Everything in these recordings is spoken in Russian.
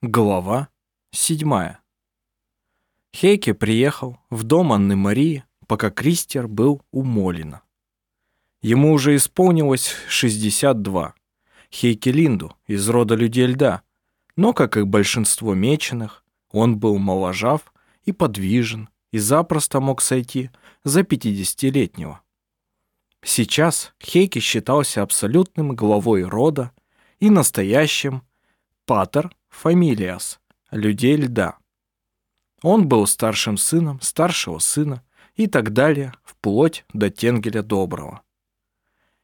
Глава седьмая. Хейке приехал в дом Анны Марии, пока Кристер был у Молина. Ему уже исполнилось 62. Хейке Линду из рода людей льда, но, как и большинство меченых, он был моложав и подвижен и запросто мог сойти за 50-летнего. Сейчас Хейке считался абсолютным главой рода и настоящим патер фамилиас, людей льда. Он был старшим сыном старшего сына и так далее, вплоть до Тенгеля Доброго.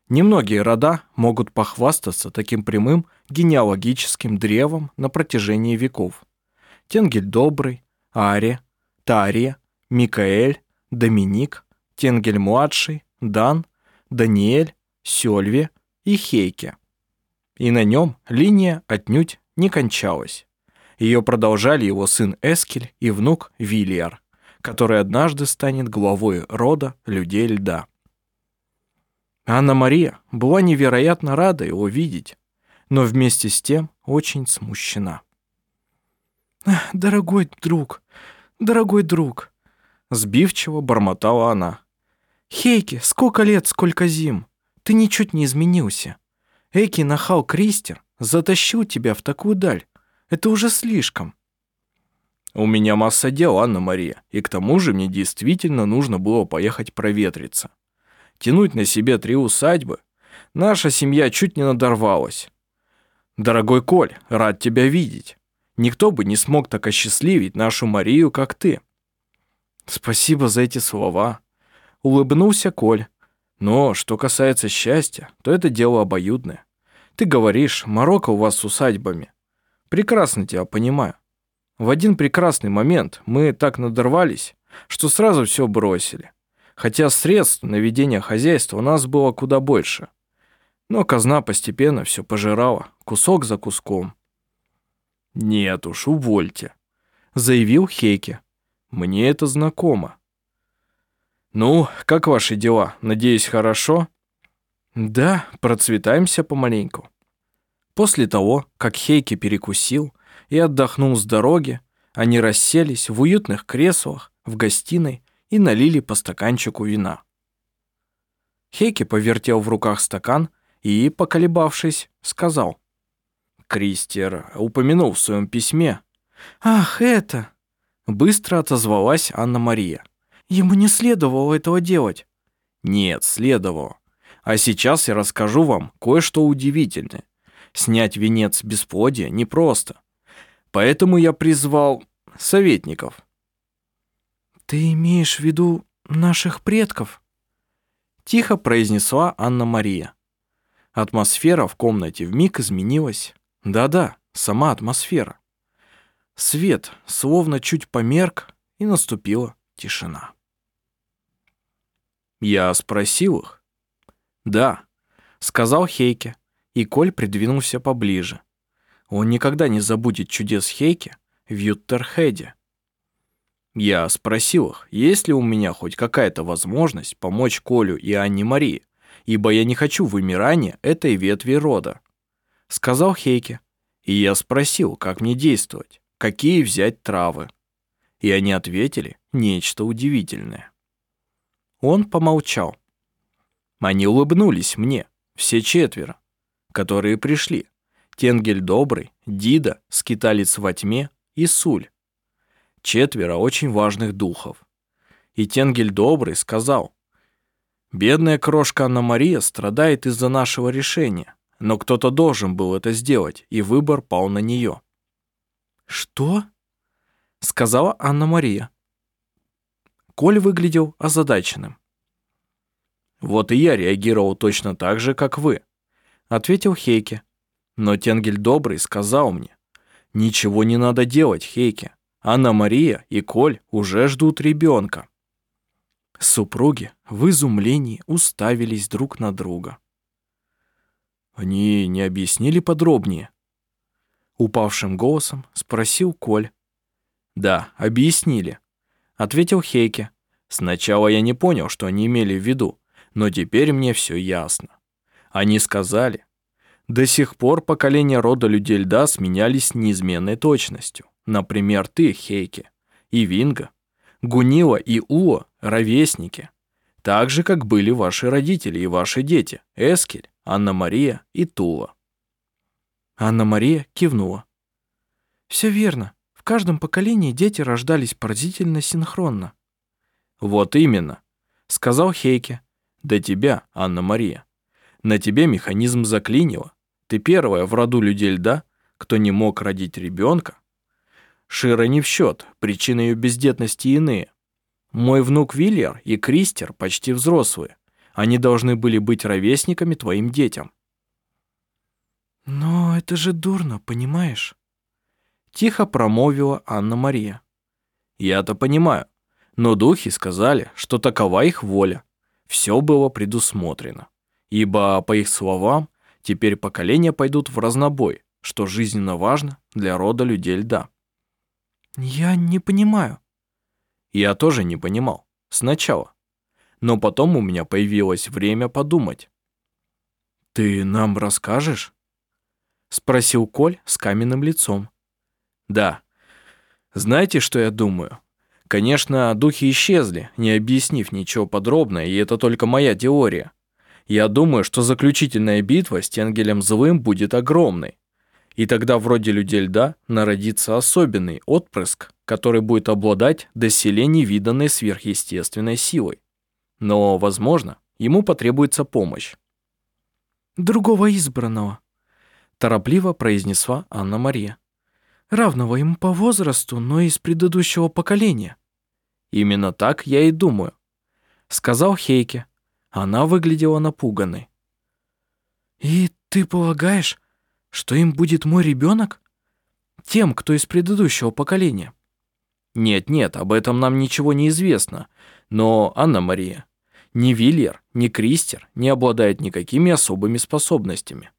Немногие рода могут похвастаться таким прямым генеалогическим древом на протяжении веков. Тенгель Добрый, Аре, Тария, Микаэль, Доминик, Тенгель-младший, Дан, Даниэль, Сёльве и Хейке. И на нем линия отнюдь не кончалась. Ее продолжали его сын Эскель и внук Вильяр, который однажды станет главой рода людей льда. Анна-Мария была невероятно рада его видеть, но вместе с тем очень смущена. «Дорогой друг, дорогой друг», — сбивчиво бормотала она. «Хейки, сколько лет, сколько зим, ты ничуть не изменился. Эки нахал Кристер затащил тебя в такую даль. Это уже слишком». «У меня масса дел, Анна-Мария, и к тому же мне действительно нужно было поехать проветриться. Тянуть на себе три усадьбы? Наша семья чуть не надорвалась. Дорогой Коль, рад тебя видеть. Никто бы не смог так осчастливить нашу Марию, как ты». «Спасибо за эти слова», — улыбнулся Коль. «Но что касается счастья, то это дело обоюдное. Ты говоришь, Марокко у вас с усадьбами. Прекрасно тебя понимаю. В один прекрасный момент мы так надорвались, что сразу все бросили. Хотя средств на ведение хозяйства у нас было куда больше. Но казна постепенно все пожирала, кусок за куском. «Нет уж, увольте», — заявил Хейке. «Мне это знакомо». «Ну, как ваши дела? Надеюсь, хорошо?» «Да, процветаемся помаленьку». После того, как Хейки перекусил и отдохнул с дороги, они расселись в уютных креслах в гостиной и налили по стаканчику вина. Хейки повертел в руках стакан и, поколебавшись, сказал. Кристер упомянул в своем письме. «Ах, это!» Быстро отозвалась Анна-Мария. «Ему не следовало этого делать». «Нет, следовало. А сейчас я расскажу вам кое-что удивительное. Снять венец бесплодия непросто. Поэтому я призвал советников. «Ты имеешь в виду наших предков?» Тихо произнесла Анна-Мария. Атмосфера в комнате вмиг изменилась. Да-да, сама атмосфера. Свет словно чуть померк, и наступила тишина. Я спросил их. «Да», — сказал Хейке, и Коль придвинулся поближе. Он никогда не забудет чудес Хейке в Юттерхеде. Я спросил их, есть ли у меня хоть какая-то возможность помочь Колю и Анне Марии, ибо я не хочу вымирания этой ветви рода. Сказал Хейке. И я спросил, как мне действовать, какие взять травы. И они ответили нечто удивительное. Он помолчал. Они улыбнулись мне, все четверо которые пришли. Тенгель Добрый, Дида, Скиталец во тьме и Суль. Четверо очень важных духов. И Тенгель Добрый сказал, «Бедная крошка Анна Мария страдает из-за нашего решения, но кто-то должен был это сделать, и выбор пал на нее». «Что?» — сказала Анна Мария. Коль выглядел озадаченным. «Вот и я реагировал точно так же, как вы», ответил Хейке. Но Тенгель Добрый сказал мне, «Ничего не надо делать, Хейке. Анна-Мария и Коль уже ждут ребенка». Супруги в изумлении уставились друг на друга. «Они не объяснили подробнее?» Упавшим голосом спросил Коль. «Да, объяснили», — ответил Хейке. «Сначала я не понял, что они имели в виду, но теперь мне все ясно. Они сказали, До сих пор поколения рода людей льда сменялись неизменной точностью. Например, ты, Хейки, и Винга, Гунила и Уо – ровесники. Так же, как были ваши родители и ваши дети – Эскель, Анна-Мария и Тула. Анна-Мария кивнула. Все верно. В каждом поколении дети рождались поразительно синхронно. Вот именно, сказал Хейке. До тебя, Анна-Мария. На тебе механизм заклинило. Ты первая в роду людей льда, кто не мог родить ребенка. Шира не в счет, причины ее бездетности иные. Мой внук Вильяр и Кристер почти взрослые. Они должны были быть ровесниками твоим детям. «Но это же дурно, понимаешь?» Тихо промовила Анна-Мария. «Я-то понимаю, но духи сказали, что такова их воля. Все было предусмотрено. Ибо, по их словам, теперь поколения пойдут в разнобой, что жизненно важно для рода людей льда. Я не понимаю. Я тоже не понимал. Сначала. Но потом у меня появилось время подумать. «Ты нам расскажешь?» Спросил Коль с каменным лицом. «Да. Знаете, что я думаю? Конечно, духи исчезли, не объяснив ничего подробно, и это только моя теория. Я думаю, что заключительная битва с Тенгелем Злым будет огромной. И тогда вроде людей льда народится особенный отпрыск, который будет обладать доселе невиданной сверхъестественной силой. Но, возможно, ему потребуется помощь. «Другого избранного», – торопливо произнесла Анна-Мария равного ему по возрасту, но из предыдущего поколения. Именно так я и думаю, сказал Хейке. Она выглядела напуганной. И ты полагаешь, что им будет мой ребенок? Тем, кто из предыдущего поколения? Нет-нет, об этом нам ничего не известно. Но, Анна-Мария, ни Вильер, ни Кристер не обладают никакими особыми способностями.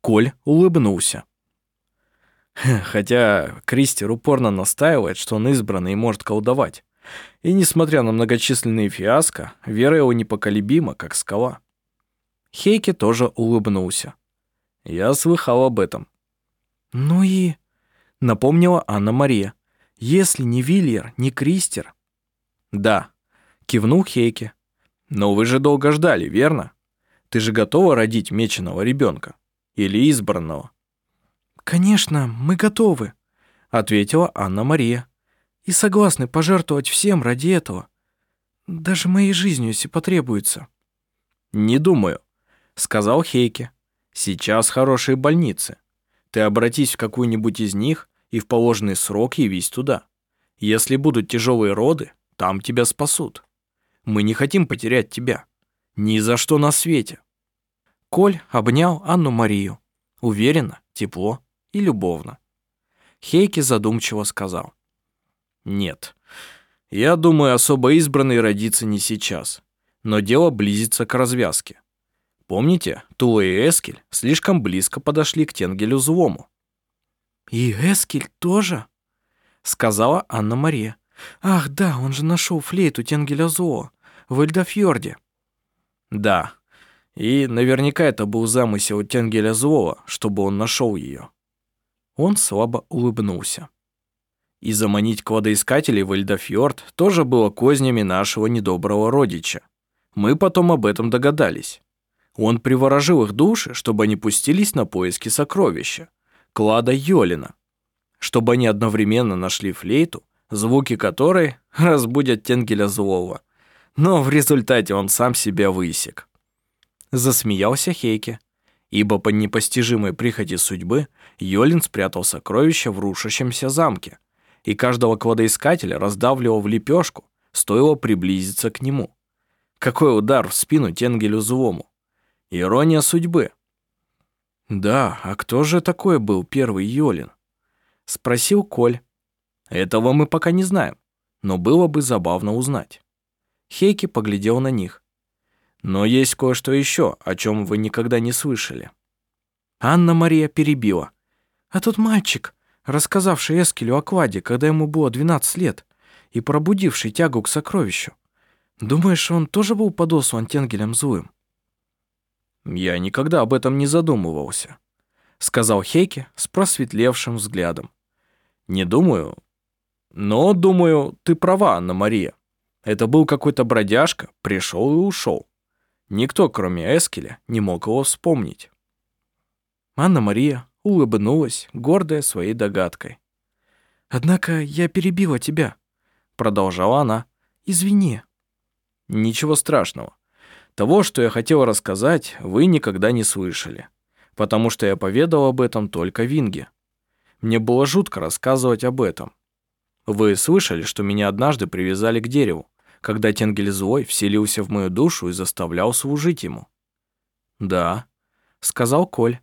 Коль улыбнулся. Хотя Кристер упорно настаивает, что он избранный и может колдовать. И несмотря на многочисленные фиаско, вера его непоколебима, как скала. Хейке тоже улыбнулся. Я слыхал об этом. Ну и... Напомнила Анна-Мария. Если не Вильер, не Кристер. Да, кивнул Хейке. Но вы же долго ждали, верно? Ты же готова родить меченого ребенка? Или избранного? «Конечно, мы готовы», — ответила Анна-Мария. «И согласны пожертвовать всем ради этого. Даже моей жизнью, если потребуется». «Не думаю», — сказал Хейке. «Сейчас хорошие больницы. Ты обратись в какую-нибудь из них и в положенный срок явись туда. Если будут тяжелые роды, там тебя спасут. Мы не хотим потерять тебя. Ни за что на свете». Коль обнял Анну-Марию. Уверенно, тепло и любовно. Хейки задумчиво сказал. «Нет, я думаю, особо избранный родится не сейчас, но дело близится к развязке. Помните, Тула и Эскель слишком близко подошли к Тенгелю Злому?» «И Эскель тоже?» — сказала Анна-Мария. «Ах, да, он же нашел флейту Тенгеля Зло в Эльдофьорде». «Да, и наверняка это был замысел Тенгеля Злого, чтобы он нашел ее. Он слабо улыбнулся. И заманить кладоискателей в Эльдофьорд тоже было кознями нашего недоброго родича. Мы потом об этом догадались. Он приворожил их души, чтобы они пустились на поиски сокровища, клада Йолина, чтобы они одновременно нашли флейту, звуки которой разбудят Тенгеля злого. Но в результате он сам себя высек. Засмеялся Хейке ибо по непостижимой прихоти судьбы Йолин спрятал сокровища в рушащемся замке, и каждого кладоискателя раздавливал в лепешку, стоило приблизиться к нему. Какой удар в спину Тенгелю злому. Ирония судьбы. «Да, а кто же такой был первый Йолин?» — спросил Коль. «Этого мы пока не знаем, но было бы забавно узнать». Хейки поглядел на них. Но есть кое-что еще, о чем вы никогда не слышали. Анна-Мария перебила. А тот мальчик, рассказавший Эскелю о кладе, когда ему было 12 лет, и пробудивший тягу к сокровищу. Думаешь, он тоже был подослан Тенгелем злым? Я никогда об этом не задумывался, сказал Хейке с просветлевшим взглядом. Не думаю, но думаю, ты права, Анна-Мария. Это был какой-то бродяжка, пришел и ушел. Никто, кроме Эскеля, не мог его вспомнить. Анна-Мария улыбнулась, гордая своей догадкой. «Однако я перебила тебя», — продолжала она. «Извини». «Ничего страшного. Того, что я хотел рассказать, вы никогда не слышали, потому что я поведал об этом только Винге. Мне было жутко рассказывать об этом. Вы слышали, что меня однажды привязали к дереву, когда Тенгель Злой вселился в мою душу и заставлял служить ему?» «Да», — сказал Коль.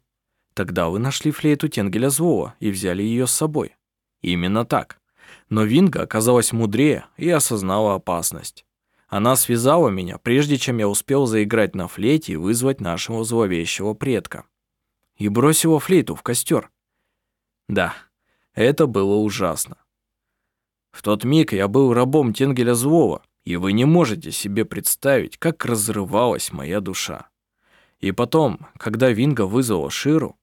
«Тогда вы нашли флейту Тенгеля Злого и взяли ее с собой». Именно так. Но Винга оказалась мудрее и осознала опасность. Она связала меня, прежде чем я успел заиграть на флейте и вызвать нашего зловещего предка. И бросила флейту в костер. Да, это было ужасно. В тот миг я был рабом Тенгеля Злого, и вы не можете себе представить, как разрывалась моя душа. И потом, когда Винга вызвала Ширу,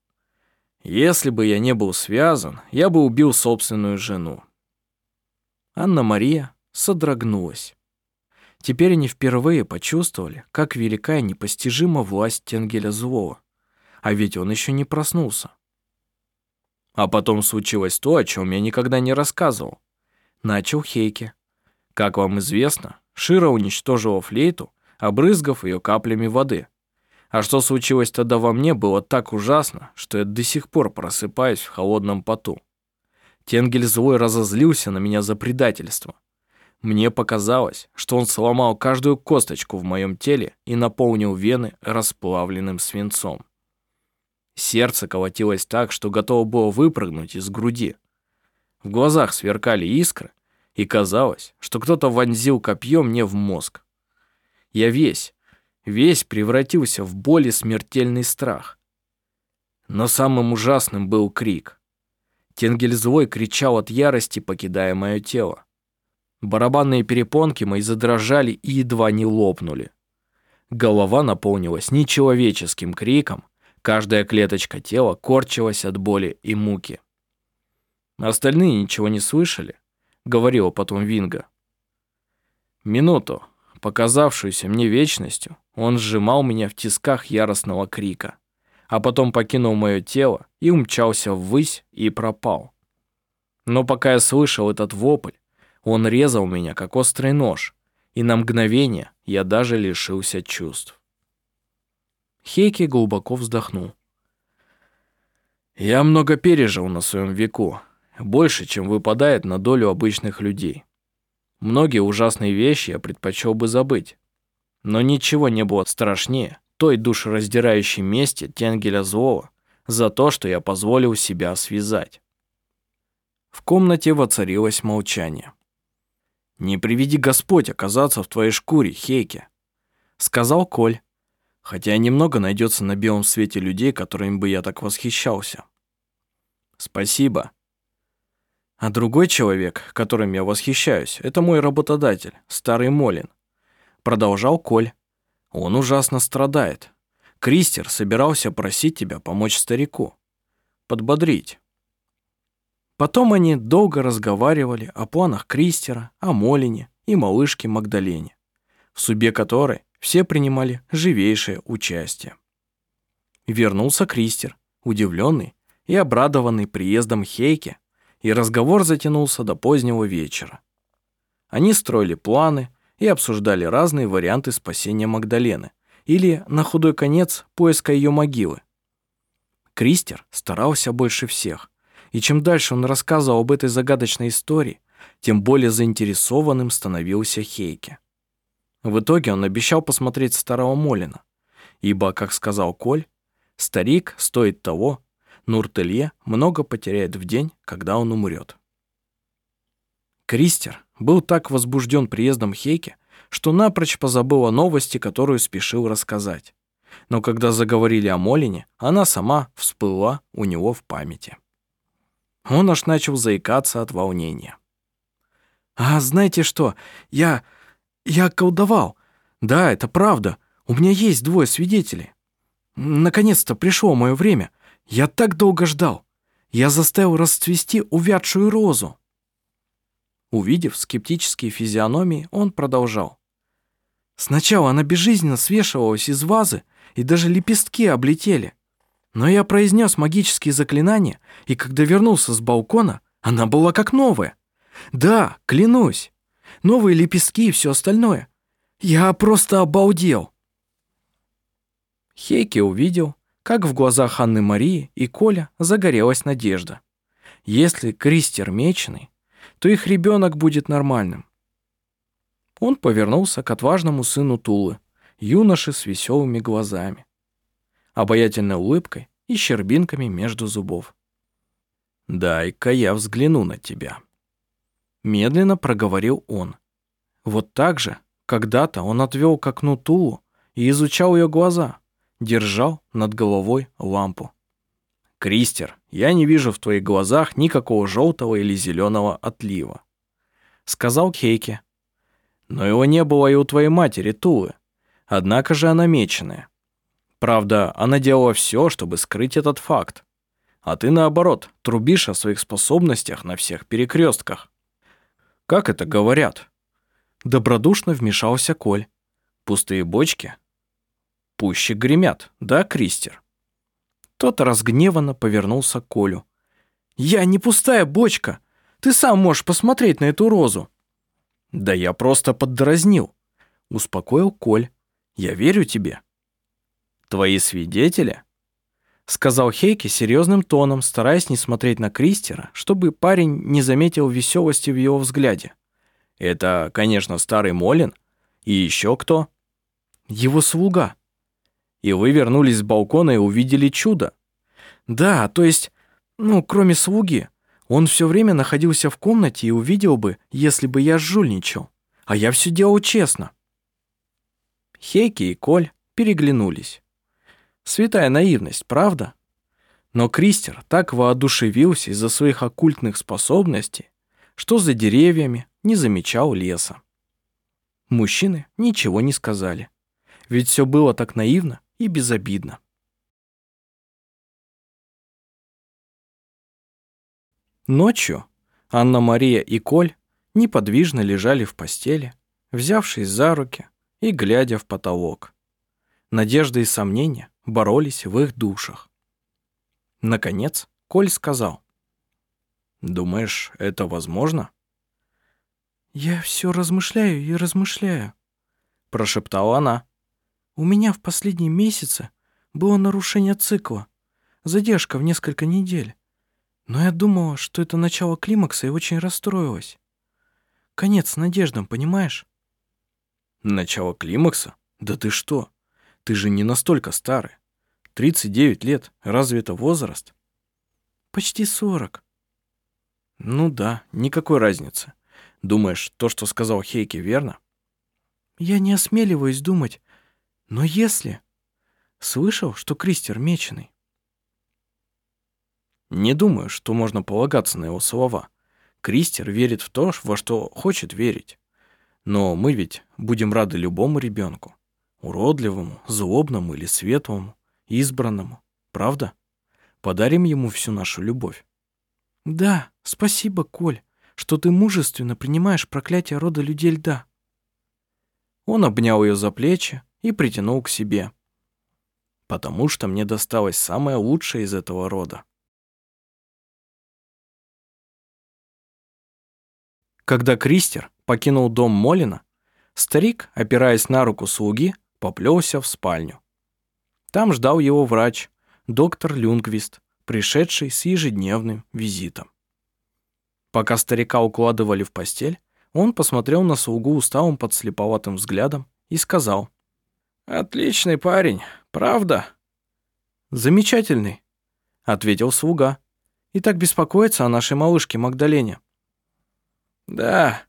если бы я не был связан, я бы убил собственную жену. Анна-Мария содрогнулась. Теперь они впервые почувствовали, как велика и непостижима власть Тенгеля Злого. А ведь он еще не проснулся. А потом случилось то, о чем я никогда не рассказывал. Начал Хейке. Как вам известно, Шира уничтожила флейту, обрызгав ее каплями воды. А что случилось тогда во мне, было так ужасно, что я до сих пор просыпаюсь в холодном поту. Тенгель злой разозлился на меня за предательство. Мне показалось, что он сломал каждую косточку в моем теле и наполнил вены расплавленным свинцом. Сердце колотилось так, что готово было выпрыгнуть из груди. В глазах сверкали искры, и казалось, что кто-то вонзил копье мне в мозг. Я весь, весь превратился в более смертельный страх. Но самым ужасным был крик. Тенгель злой кричал от ярости, покидая мое тело. Барабанные перепонки мои задрожали и едва не лопнули. Голова наполнилась нечеловеческим криком, каждая клеточка тела корчилась от боли и муки. Остальные ничего не слышали, говорила потом Винга. Минуту, показавшуюся мне вечностью, он сжимал меня в тисках яростного крика, а потом покинул мое тело и умчался ввысь и пропал. Но пока я слышал этот вопль, он резал меня, как острый нож, и на мгновение я даже лишился чувств. Хейки глубоко вздохнул. «Я много пережил на своем веку, больше, чем выпадает на долю обычных людей. Многие ужасные вещи я предпочел бы забыть, но ничего не было страшнее той душераздирающей мести Тенгеля Злого за то, что я позволил себя связать. В комнате воцарилось молчание. «Не приведи Господь оказаться в твоей шкуре, Хейке», — сказал Коль, хотя немного найдется на белом свете людей, которыми бы я так восхищался. «Спасибо», а другой человек, которым я восхищаюсь, это мой работодатель, старый Молин. Продолжал Коль. Он ужасно страдает. Кристер собирался просить тебя помочь старику. Подбодрить. Потом они долго разговаривали о планах Кристера, о Молине и малышке Магдалене, в судьбе которой все принимали живейшее участие. Вернулся Кристер, удивленный и обрадованный приездом Хейке, и разговор затянулся до позднего вечера. Они строили планы, и обсуждали разные варианты спасения Магдалены или, на худой конец, поиска ее могилы. Кристер старался больше всех, и чем дальше он рассказывал об этой загадочной истории, тем более заинтересованным становился Хейке. В итоге он обещал посмотреть старого Молина, ибо, как сказал Коль, старик стоит того, Нуртелье много потеряет в день, когда он умрет. Кристер был так возбужден приездом Хейке, что напрочь позабыл о новости, которую спешил рассказать. Но когда заговорили о Молине, она сама всплыла у него в памяти. Он аж начал заикаться от волнения. «А знаете что? Я... я колдовал. Да, это правда. У меня есть двое свидетелей. Наконец-то пришло мое время. Я так долго ждал. Я заставил расцвести увядшую розу. Увидев скептические физиономии, он продолжал. Сначала она безжизненно свешивалась из вазы, и даже лепестки облетели. Но я произнес магические заклинания, и когда вернулся с балкона, она была как новая. Да, клянусь. Новые лепестки и все остальное. Я просто обалдел. Хейки увидел, как в глазах Анны Марии и Коля загорелась надежда. Если Кристер меченый, то их ребенок будет нормальным. Он повернулся к отважному сыну Тулы, юноше с веселыми глазами, обаятельной улыбкой и щербинками между зубов. «Дай-ка я взгляну на тебя», — медленно проговорил он. Вот так же когда-то он отвел к окну Тулу и изучал ее глаза — держал над головой лампу. «Кристер, я не вижу в твоих глазах никакого желтого или зеленого отлива», — сказал Кейке. «Но его не было и у твоей матери Тулы, однако же она меченая. Правда, она делала все, чтобы скрыть этот факт. А ты, наоборот, трубишь о своих способностях на всех перекрестках. Как это говорят?» Добродушно вмешался Коль. «Пустые бочки пуще гремят, да, Кристер?» Тот разгневанно повернулся к Колю. «Я не пустая бочка. Ты сам можешь посмотреть на эту розу». «Да я просто поддразнил», — успокоил Коль. «Я верю тебе». «Твои свидетели?» — сказал Хейки серьезным тоном, стараясь не смотреть на Кристера, чтобы парень не заметил веселости в его взгляде. «Это, конечно, старый Молин. И еще кто?» «Его слуга», и вы вернулись с балкона и увидели чудо. Да, то есть, ну, кроме слуги, он все время находился в комнате и увидел бы, если бы я жульничал. А я все делал честно. Хейки и Коль переглянулись. Святая наивность, правда? Но Кристер так воодушевился из-за своих оккультных способностей, что за деревьями не замечал леса. Мужчины ничего не сказали. Ведь все было так наивно и безобидно. Ночью Анна-Мария и Коль неподвижно лежали в постели, взявшись за руки и глядя в потолок. Надежда и сомнения боролись в их душах. Наконец, Коль сказал. «Думаешь, это возможно?» «Я все размышляю и размышляю», — прошептала она. У меня в последние месяцы было нарушение цикла, задержка в несколько недель. Но я думала, что это начало климакса и очень расстроилась. Конец надеждам, понимаешь? Начало климакса? Да ты что? Ты же не настолько старый. 39 лет, разве это возраст? Почти 40. Ну да, никакой разницы. Думаешь, то, что сказал Хейки, верно? Я не осмеливаюсь думать, но если... Слышал, что Кристер меченый? Не думаю, что можно полагаться на его слова. Кристер верит в то, во что хочет верить. Но мы ведь будем рады любому ребенку. Уродливому, злобному или светлому, избранному. Правда? Подарим ему всю нашу любовь. Да, спасибо, Коль, что ты мужественно принимаешь проклятие рода людей льда. Он обнял ее за плечи, и притянул к себе. Потому что мне досталось самое лучшее из этого рода. Когда Кристер покинул дом Молина, старик, опираясь на руку слуги, поплелся в спальню. Там ждал его врач, доктор Люнгвист, пришедший с ежедневным визитом. Пока старика укладывали в постель, он посмотрел на слугу усталым подслеповатым взглядом и сказал, «Отличный парень, правда?» «Замечательный», — ответил слуга. «И так беспокоится о нашей малышке Магдалене». «Да,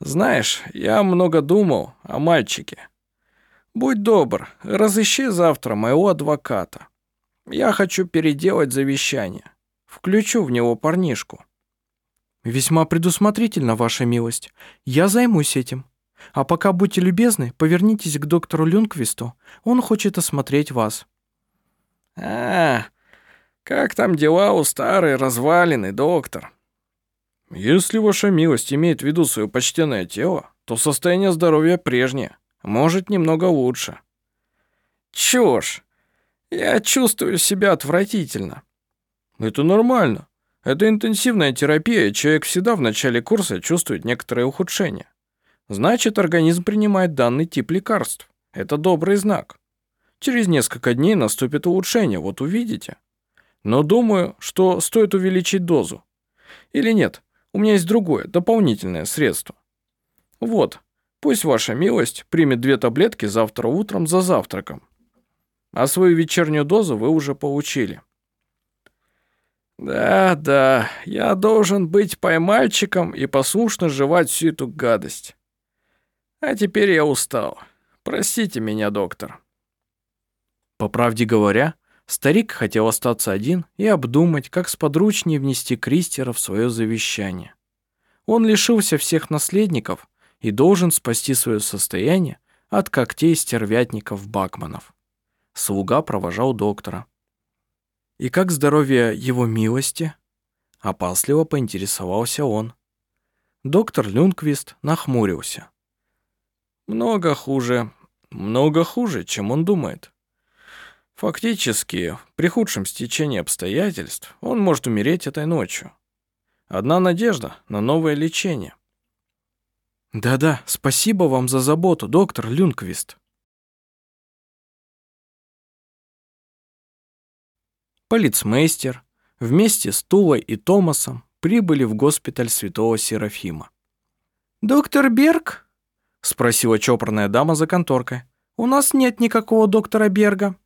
знаешь, я много думал о мальчике. Будь добр, разыщи завтра моего адвоката. Я хочу переделать завещание. Включу в него парнишку». «Весьма предусмотрительно, ваша милость. Я займусь этим», а пока будьте любезны, повернитесь к доктору Люнквисту. Он хочет осмотреть вас». А, как там дела у старой развалины, доктор? Если ваша милость имеет в виду свое почтенное тело, то состояние здоровья прежнее, может, немного лучше. Чушь. Я чувствую себя отвратительно. Это нормально. Это интенсивная терапия, человек всегда в начале курса чувствует некоторое ухудшение. Значит, организм принимает данный тип лекарств. Это добрый знак. Через несколько дней наступит улучшение, вот увидите. Но думаю, что стоит увеличить дозу. Или нет, у меня есть другое, дополнительное средство. Вот, пусть ваша милость примет две таблетки завтра утром за завтраком. А свою вечернюю дозу вы уже получили. Да, да, я должен быть поймальчиком и послушно жевать всю эту гадость. А теперь я устал. Простите меня, доктор. По правде говоря, старик хотел остаться один и обдумать, как сподручнее внести Кристера в свое завещание. Он лишился всех наследников и должен спасти свое состояние от когтей стервятников Бакманов. Слуга провожал доктора. «И как здоровье его милости?» Опасливо поинтересовался он. Доктор Люнквист нахмурился. «Много хуже, много хуже, чем он думает. Фактически, при худшем стечении обстоятельств он может умереть этой ночью. Одна надежда на новое лечение». «Да-да, спасибо вам за заботу, доктор Люнквист», полицмейстер вместе с Тулой и Томасом прибыли в госпиталь Святого Серафима. «Доктор Берг?» — спросила чопорная дама за конторкой. «У нас нет никакого доктора Берга».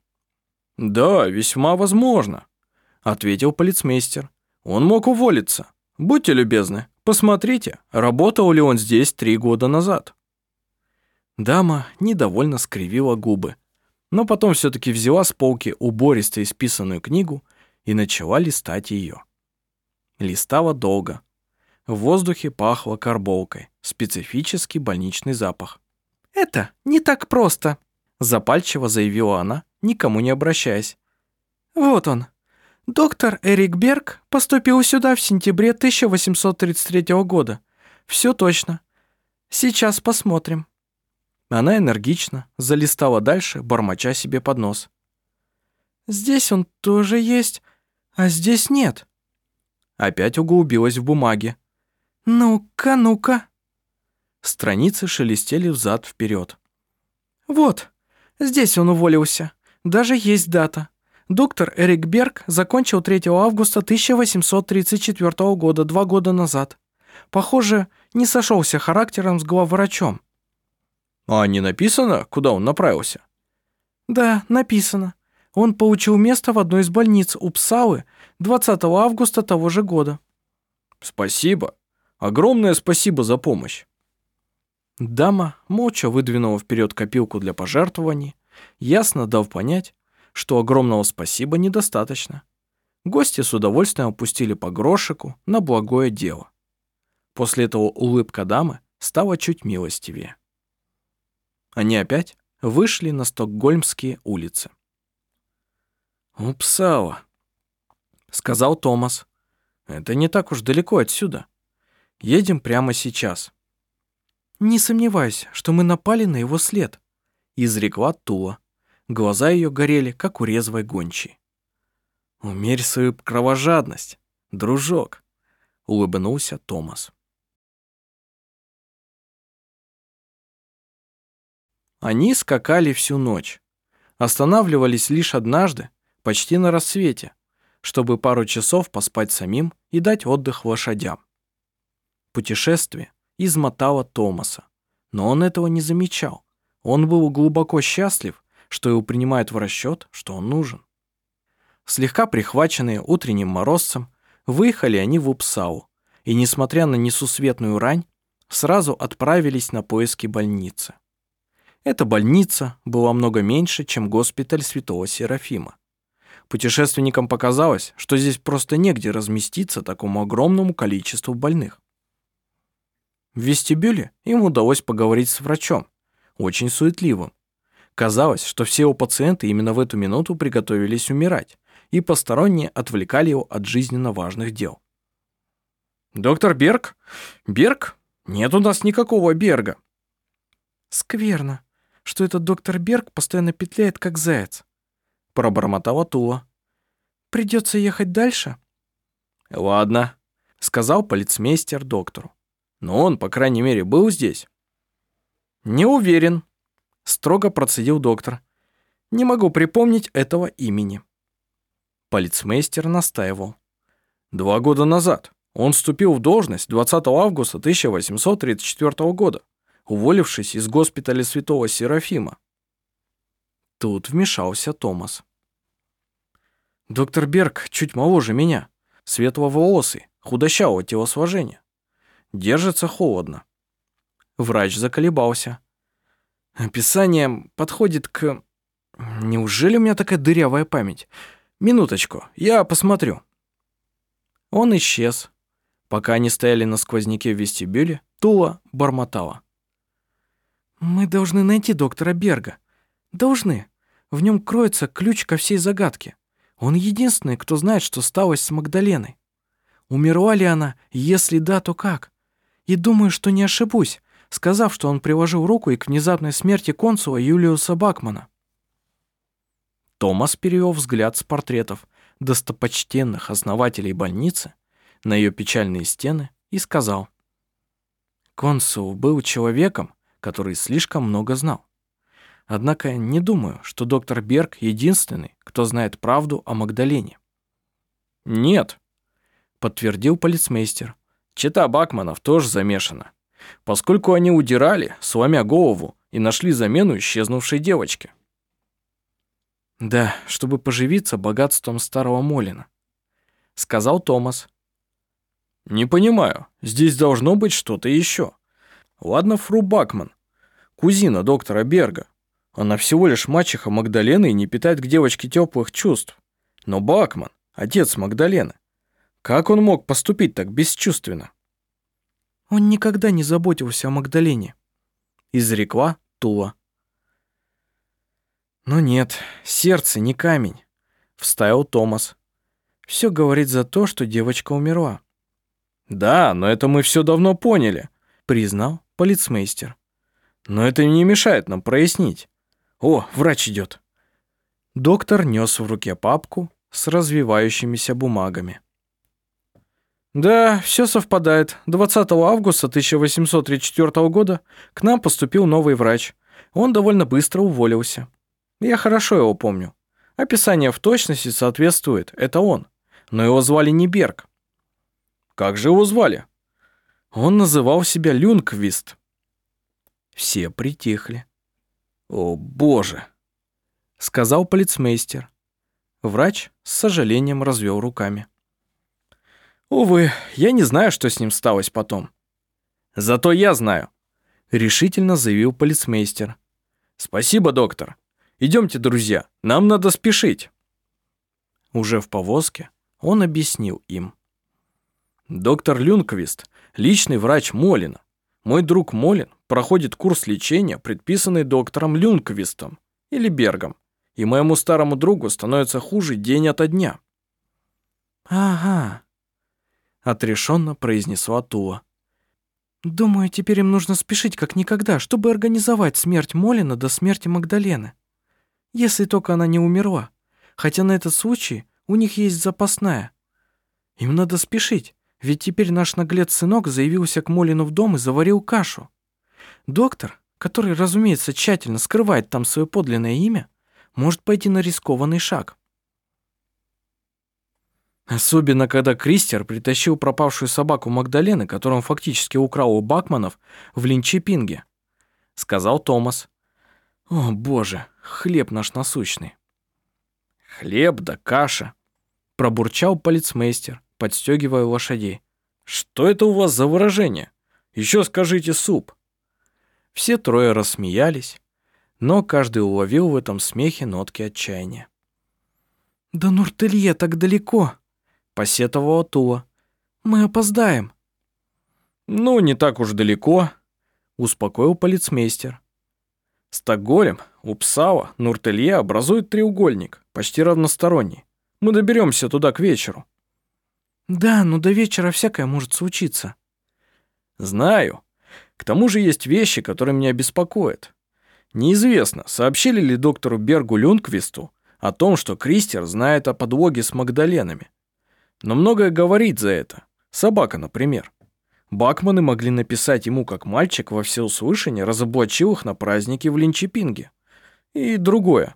«Да, весьма возможно», — ответил полицмейстер. «Он мог уволиться. Будьте любезны, посмотрите, работал ли он здесь три года назад». Дама недовольно скривила губы но потом все-таки взяла с полки убористо исписанную книгу и начала листать ее. Листала долго. В воздухе пахло карболкой, специфический больничный запах. «Это не так просто», — запальчиво заявила она, никому не обращаясь. «Вот он. Доктор Эрик Берг поступил сюда в сентябре 1833 года. Все точно. Сейчас посмотрим». Она энергично залистала дальше, бормоча себе под нос. «Здесь он тоже есть, а здесь нет». Опять углубилась в бумаге. «Ну-ка, ну-ка». Страницы шелестели взад вперед. «Вот, здесь он уволился. Даже есть дата. Доктор Эрик Берг закончил 3 августа 1834 года, два года назад. Похоже, не сошелся характером с главврачом. А не написано, куда он направился? Да, написано. Он получил место в одной из больниц Упсалы 20 августа того же года. Спасибо. Огромное спасибо за помощь. Дама молча выдвинула вперед копилку для пожертвований, ясно дав понять, что огромного спасибо недостаточно. Гости с удовольствием опустили по грошику на благое дело. После этого улыбка дамы стала чуть милостивее. Они опять вышли на Стокгольмские улицы. «Упсала», — сказал Томас. «Это не так уж далеко отсюда. Едем прямо сейчас». «Не сомневаюсь, что мы напали на его след», — изрекла Тула. Глаза ее горели, как у резвой гончей. «Умерь свою кровожадность, дружок», — улыбнулся Томас. Они скакали всю ночь. Останавливались лишь однажды, почти на рассвете, чтобы пару часов поспать самим и дать отдых лошадям. Путешествие измотало Томаса, но он этого не замечал. Он был глубоко счастлив, что его принимают в расчет, что он нужен. Слегка прихваченные утренним морозцем, выехали они в Упсау, и, несмотря на несусветную рань, сразу отправились на поиски больницы. Эта больница была много меньше, чем госпиталь Святого Серафима. Путешественникам показалось, что здесь просто негде разместиться такому огромному количеству больных. В вестибюле им удалось поговорить с врачом, очень суетливым. Казалось, что все его пациенты именно в эту минуту приготовились умирать, и посторонние отвлекали его от жизненно важных дел. «Доктор Берг? Берг? Нет у нас никакого Берга». «Скверно, что этот доктор Берг постоянно петляет, как заяц», — пробормотала Тула. «Придется ехать дальше?» «Ладно», — сказал полицмейстер доктору. «Но он, по крайней мере, был здесь». «Не уверен», — строго процедил доктор. «Не могу припомнить этого имени». Полицмейстер настаивал. «Два года назад он вступил в должность 20 августа 1834 года, уволившись из госпиталя святого Серафима». Тут вмешался Томас. «Доктор Берг чуть моложе меня, светловолосый, худощавого телосложения. Держится холодно. Врач заколебался. Описание подходит к... Неужели у меня такая дырявая память? Минуточку, я посмотрю. Он исчез. Пока они стояли на сквозняке в вестибюле, Тула бормотала. «Мы должны найти доктора Берга. Должны. В нем кроется ключ ко всей загадке. Он единственный, кто знает, что сталось с Магдаленой. Умерла ли она? Если да, то как? И думаю, что не ошибусь, сказав, что он приложил руку и к внезапной смерти консула Юлиуса Бакмана. Томас перевел взгляд с портретов достопочтенных основателей больницы на ее печальные стены и сказал. Консул был человеком, который слишком много знал. Однако не думаю, что доктор Берг единственный, кто знает правду о Магдалене. «Нет», — подтвердил полицмейстер. «Чита Бакманов тоже замешана, поскольку они удирали, сломя голову, и нашли замену исчезнувшей девочке». «Да, чтобы поживиться богатством старого Молина», — сказал Томас. «Не понимаю, здесь должно быть что-то еще. Ладно, фру Бакман, кузина доктора Берга, она всего лишь мачеха Магдалены и не питает к девочке теплых чувств. Но Бакман, отец Магдалены, как он мог поступить так бесчувственно? Он никогда не заботился о Магдалене. Изрекла Тула. Но нет, сердце не камень, вставил Томас. Все говорит за то, что девочка умерла. Да, но это мы все давно поняли, признал полицмейстер. Но это не мешает нам прояснить. О, врач идет. Доктор нес в руке папку с развивающимися бумагами. Да, все совпадает. 20 августа 1834 года к нам поступил новый врач. Он довольно быстро уволился. Я хорошо его помню. Описание в точности соответствует. Это он. Но его звали не Берг. Как же его звали? Он называл себя Люнквист. Все притихли. «О, боже!» — сказал полицмейстер. Врач с сожалением развел руками. «Увы, я не знаю, что с ним сталось потом». «Зато я знаю», — решительно заявил полицмейстер. «Спасибо, доктор. Идемте, друзья, нам надо спешить». Уже в повозке он объяснил им. «Доктор Люнквист, личный врач Молина. Мой друг Молин проходит курс лечения, предписанный доктором Люнквистом или Бергом, и моему старому другу становится хуже день ото дня». «Ага», — отрешенно произнесла Тула. «Думаю, теперь им нужно спешить как никогда, чтобы организовать смерть Молина до смерти Магдалены. Если только она не умерла, хотя на этот случай у них есть запасная. Им надо спешить, ведь теперь наш наглец-сынок заявился к Молину в дом и заварил кашу. Доктор, который, разумеется, тщательно скрывает там свое подлинное имя, может пойти на рискованный шаг. Особенно, когда Кристер притащил пропавшую собаку Магдалены, которую он фактически украл у Бакманов в Линчепинге, сказал Томас. О, боже, хлеб наш насущный. Хлеб да каша, пробурчал полицмейстер подстегивая лошадей. «Что это у вас за выражение? Еще скажите суп». Все трое рассмеялись, но каждый уловил в этом смехе нотки отчаяния. «Да Нуртелье так далеко», — посетовала Тула. «Мы опоздаем». «Ну, не так уж далеко», — успокоил полицмейстер. «Стокгольм Упсала, Нуртелье образуют треугольник, почти равносторонний. Мы доберемся туда к вечеру. Да, но до вечера всякое может случиться. Знаю. К тому же есть вещи, которые меня беспокоят. Неизвестно, сообщили ли доктору Бергу Люнквисту о том, что Кристер знает о подлоге с Магдаленами. Но многое говорит за это. Собака, например. Бакманы могли написать ему, как мальчик во всеуслышание разоблачил их на празднике в Линчепинге. И другое.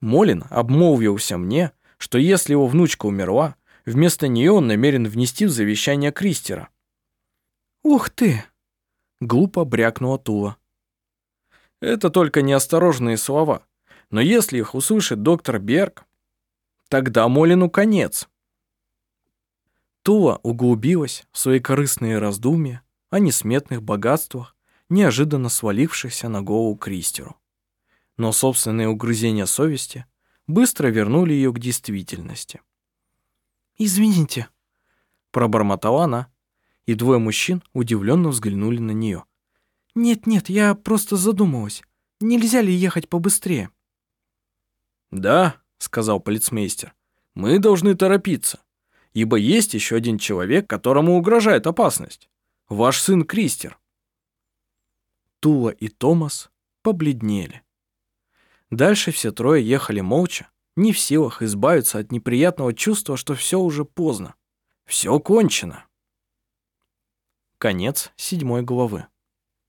Молин обмолвился мне, что если его внучка умерла, вместо нее он намерен внести в завещание Кристера. «Ух ты!» — глупо брякнула Тула. Это только неосторожные слова. Но если их услышит доктор Берг, тогда Молину конец. Тула углубилась в свои корыстные раздумья о несметных богатствах, неожиданно свалившихся на голову Кристеру. Но собственные угрызения совести быстро вернули ее к действительности. «Извините», — пробормотала она, и двое мужчин удивленно взглянули на нее. «Нет-нет, я просто задумалась. Нельзя ли ехать побыстрее?» «Да», — сказал полицмейстер, — «мы должны торопиться, ибо есть еще один человек, которому угрожает опасность. Ваш сын Кристер». Тула и Томас побледнели. Дальше все трое ехали молча, не в силах избавиться от неприятного чувства, что все уже поздно. Все кончено. Конец седьмой главы.